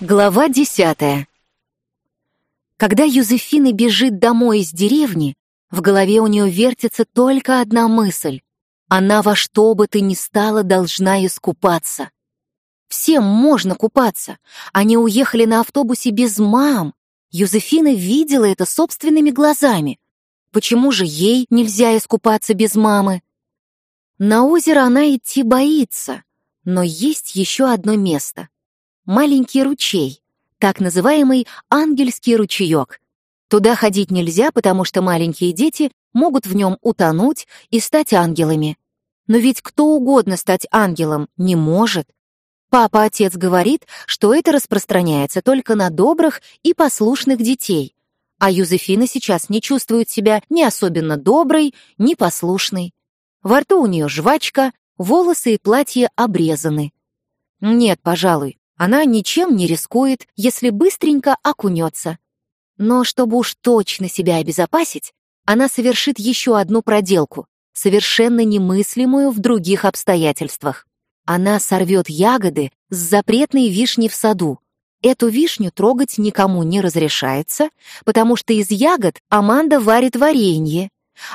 Глава десятая. Когда Юзефина бежит домой из деревни, в голове у нее вертится только одна мысль. Она во что бы то ни стало должна искупаться. Всем можно купаться. Они уехали на автобусе без мам. Юзефина видела это собственными глазами. Почему же ей нельзя искупаться без мамы? На озеро она идти боится, но есть еще одно место — маленький ручей, так называемый ангельский ручеек. Туда ходить нельзя, потому что маленькие дети могут в нем утонуть и стать ангелами. Но ведь кто угодно стать ангелом не может. Папа-отец говорит, что это распространяется только на добрых и послушных детей. А Юзефина сейчас не чувствует себя ни особенно доброй, ни послушной. Во рту у нее жвачка, волосы и платье обрезаны. Нет, пожалуй, она ничем не рискует, если быстренько окунется. Но чтобы уж точно себя обезопасить, она совершит еще одну проделку, совершенно немыслимую в других обстоятельствах. Она сорвет ягоды с запретной вишни в саду. Эту вишню трогать никому не разрешается, потому что из ягод Аманда варит варенье,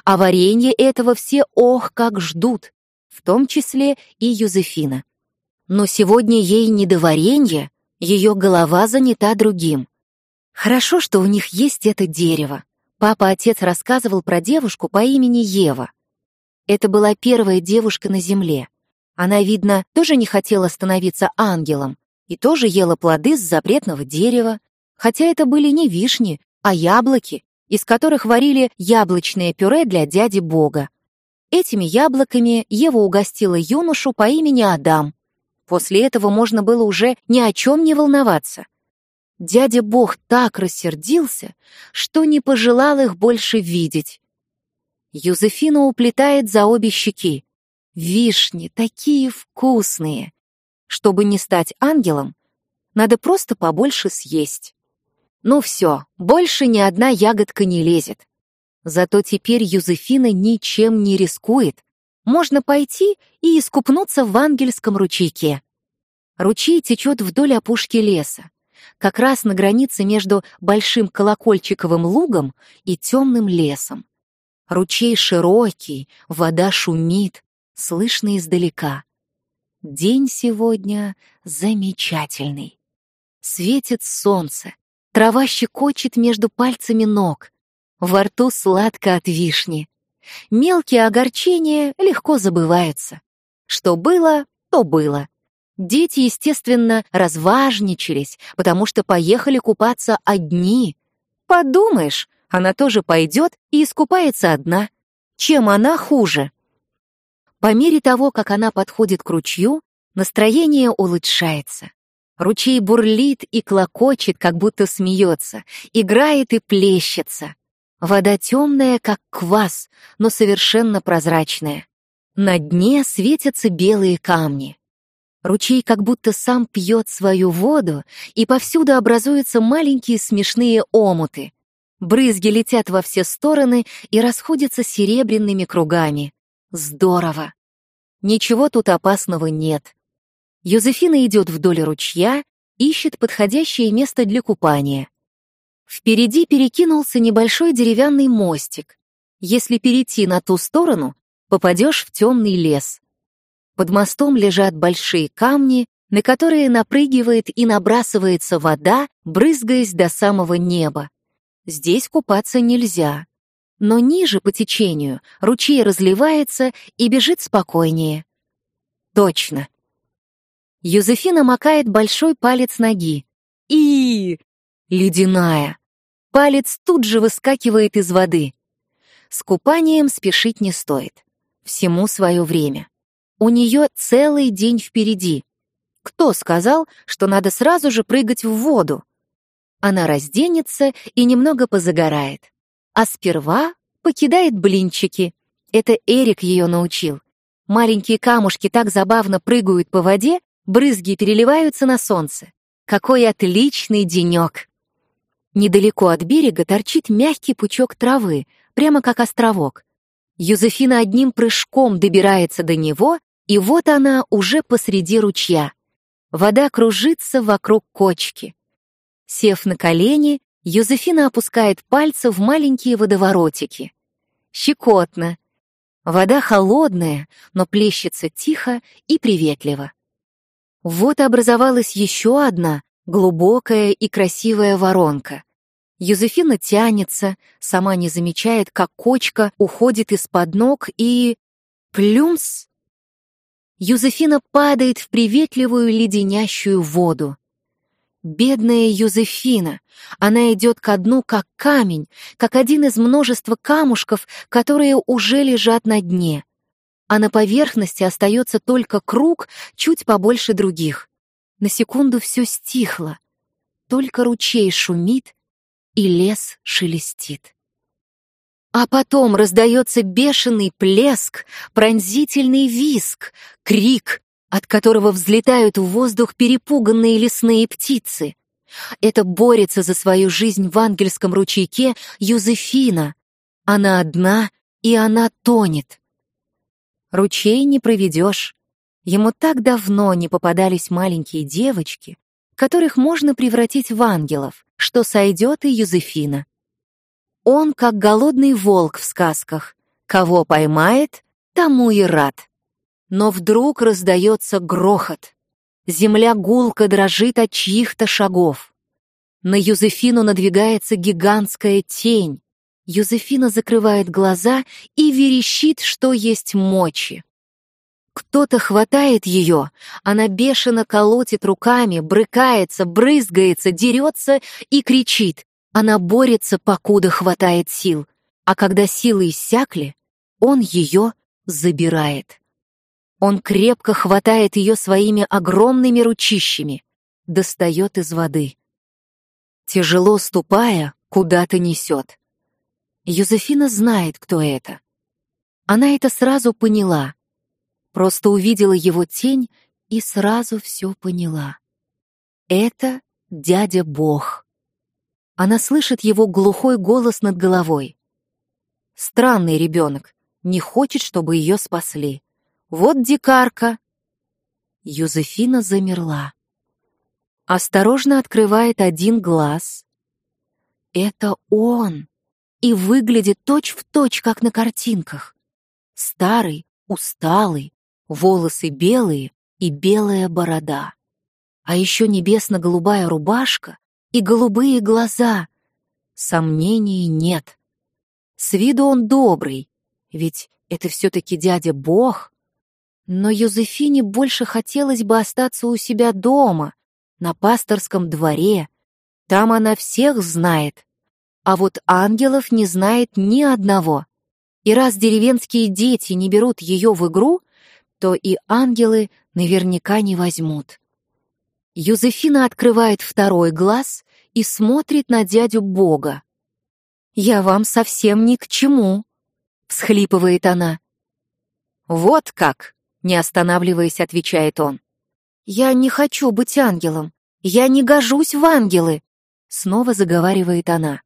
а варенье этого все ох как ждут, в том числе и Юзефина. Но сегодня ей не до варенья, ее голова занята другим. Хорошо, что у них есть это дерево. Папа-отец рассказывал про девушку по имени Ева. Это была первая девушка на земле. Она, видно, тоже не хотела становиться ангелом и тоже ела плоды с запретного дерева, хотя это были не вишни, а яблоки, из которых варили яблочное пюре для дяди Бога. Этими яблоками Ева угостила юношу по имени Адам, После этого можно было уже ни о чем не волноваться. Дядя Бог так рассердился, что не пожелал их больше видеть. Юзефина уплетает за обе щеки. Вишни такие вкусные. Чтобы не стать ангелом, надо просто побольше съесть. Ну все, больше ни одна ягодка не лезет. Зато теперь Юзефина ничем не рискует, можно пойти и искупнуться в ангельском ручейке. Ручей течет вдоль опушки леса, как раз на границе между большим колокольчиковым лугом и темным лесом. Ручей широкий, вода шумит, слышно издалека. День сегодня замечательный. Светит солнце, трава щекочет между пальцами ног, во рту сладко от вишни. Мелкие огорчения легко забываются. Что было, то было. Дети, естественно, разважничались, потому что поехали купаться одни. Подумаешь, она тоже пойдет и искупается одна. Чем она хуже? По мере того, как она подходит к ручью, настроение улучшается. Ручей бурлит и клокочет, как будто смеется, играет и плещется. Вода темная, как квас, но совершенно прозрачная. На дне светятся белые камни. Ручей как будто сам пьет свою воду, и повсюду образуются маленькие смешные омуты. Брызги летят во все стороны и расходятся серебряными кругами. Здорово! Ничего тут опасного нет. Юзефина идет вдоль ручья, ищет подходящее место для купания. Впереди перекинулся небольшой деревянный мостик. Если перейти на ту сторону, попадешь в темный лес. Под мостом лежат большие камни, на которые напрыгивает и набрасывается вода, брызгаясь до самого неба. Здесь купаться нельзя. Но ниже по течению ручей разливается и бежит спокойнее. Точно. Юзефина макает большой палец ноги. И ледяная. Палец тут же выскакивает из воды. С купанием спешить не стоит. Всему свое время. У нее целый день впереди. Кто сказал, что надо сразу же прыгать в воду? Она разденется и немного позагорает. А сперва покидает блинчики. Это Эрик ее научил. Маленькие камушки так забавно прыгают по воде, брызги переливаются на солнце. Какой отличный денек! Недалеко от берега торчит мягкий пучок травы, прямо как островок. Юзефина одним прыжком добирается до него, и вот она уже посреди ручья. Вода кружится вокруг кочки. Сев на колени, Юзефина опускает пальцы в маленькие водоворотики. Щекотно. Вода холодная, но плещется тихо и приветливо. Вот образовалась еще одна, глубокая и красивая воронка. Юзефина тянется, сама не замечает, как кочка уходит из-под ног и... Плюмс! Юзефина падает в приветливую леденящую воду. Бедная Юзефина! Она идет ко дну, как камень, как один из множества камушков, которые уже лежат на дне. А на поверхности остается только круг, чуть побольше других. На секунду все стихло. Только ручей шумит, и лес шелестит. А потом раздается бешеный плеск, пронзительный виск, крик, от которого взлетают в воздух перепуганные лесные птицы. Это борется за свою жизнь в ангельском ручейке Юзефина. Она одна, и она тонет. Ручей не проведешь. Ему так давно не попадались маленькие девочки, которых можно превратить в ангелов, что сойдет и Юзефина. Он как голодный волк в сказках. Кого поймает, тому и рад. Но вдруг раздается грохот. Земля гулко дрожит от чьих-то шагов. На Юзефину надвигается гигантская тень. Юзефина закрывает глаза и верещит, что есть мочи. Кто-то хватает ее, она бешено колотит руками, брыкается, брызгается, дерется и кричит. Она борется, покуда хватает сил, а когда силы иссякли, он ее забирает. Он крепко хватает ее своими огромными ручищами, достает из воды. Тяжело ступая, куда-то несет. Юзефина знает, кто это. Она это сразу поняла. Просто увидела его тень и сразу все поняла. Это дядя Бог. Она слышит его глухой голос над головой. Странный ребенок, не хочет, чтобы ее спасли. Вот дикарка. Юзефина замерла. Осторожно открывает один глаз. Это он. И выглядит точь-в-точь, точь, как на картинках. Старый, усталый, волосы белые и белая борода. А еще небесно-голубая рубашка и голубые глаза. Сомнений нет. С виду он добрый, ведь это все-таки дядя Бог. Но Юзефине больше хотелось бы остаться у себя дома, на пасторском дворе. Там она всех знает. А вот ангелов не знает ни одного. И раз деревенские дети не берут ее в игру, то и ангелы наверняка не возьмут. Юзефина открывает второй глаз и смотрит на дядю Бога. «Я вам совсем ни к чему», — всхлипывает она. «Вот как!» — не останавливаясь, отвечает он. «Я не хочу быть ангелом. Я не гожусь в ангелы», — снова заговаривает она.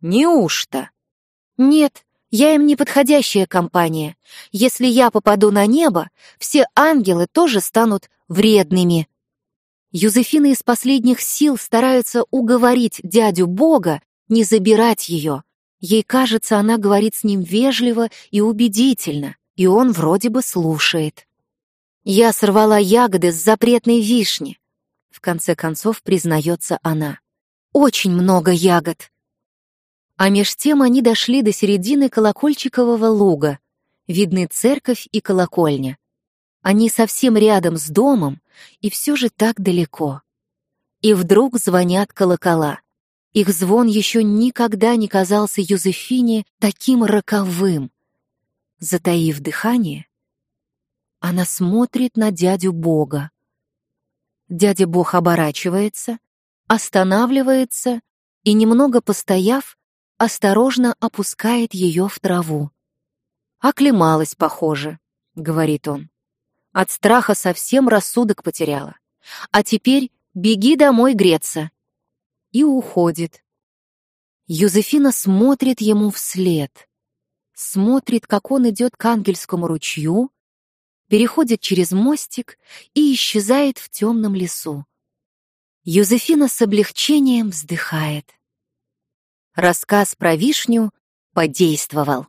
«Неужто?» «Нет, я им не подходящая компания. Если я попаду на небо, все ангелы тоже станут вредными». Юзефина из последних сил старается уговорить дядю Бога не забирать ее. Ей кажется, она говорит с ним вежливо и убедительно, и он вроде бы слушает. «Я сорвала ягоды с запретной вишни», — в конце концов признается она. «Очень много ягод». А меж тем они дошли до середины колокольчикового луга. Видны церковь и колокольня. Они совсем рядом с домом, и все же так далеко. И вдруг звонят колокола. Их звон еще никогда не казался Юзефине таким роковым. Затаив дыхание, она смотрит на дядю Бога. Дядя Бог оборачивается, останавливается и, немного постояв, осторожно опускает ее в траву. «Оклемалась, похоже», — говорит он. От страха совсем рассудок потеряла. А теперь беги домой греться. И уходит. Юзефина смотрит ему вслед. Смотрит, как он идет к ангельскому ручью, переходит через мостик и исчезает в темном лесу. Юзефина с облегчением вздыхает. Рассказ про вишню подействовал.